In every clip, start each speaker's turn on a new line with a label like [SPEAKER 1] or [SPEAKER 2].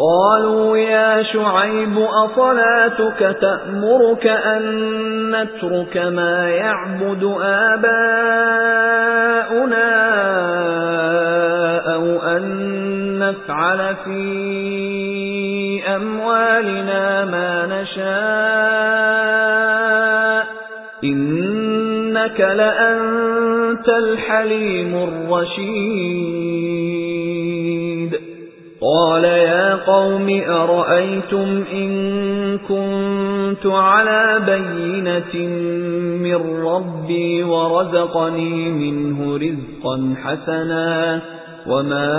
[SPEAKER 1] قالوا يا شعيب أصلاتك تأمرك أن نترك ما يعبد آباؤنا أو أن نفعل في أموالنا ما نشاء. إنك لأنت الحليم الرشيد. قوم أرأيتم إن كنت على بينة من ربي ورزقني منه رزقا حسنا وما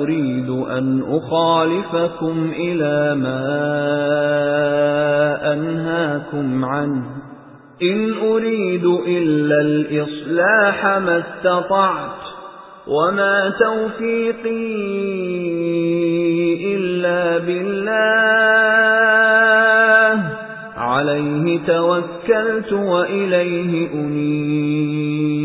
[SPEAKER 1] أريد أن أخالفكم إلى ما أنهاكم عنه. إن أريد إلا الإصلاح ما استطعت. وَمَا تَوْفِيقِي إِلَّا بِاللَّهِ عَلَيْهِ تَوَكَّلْتُ وَإِلَيْهِ أُنِيبُ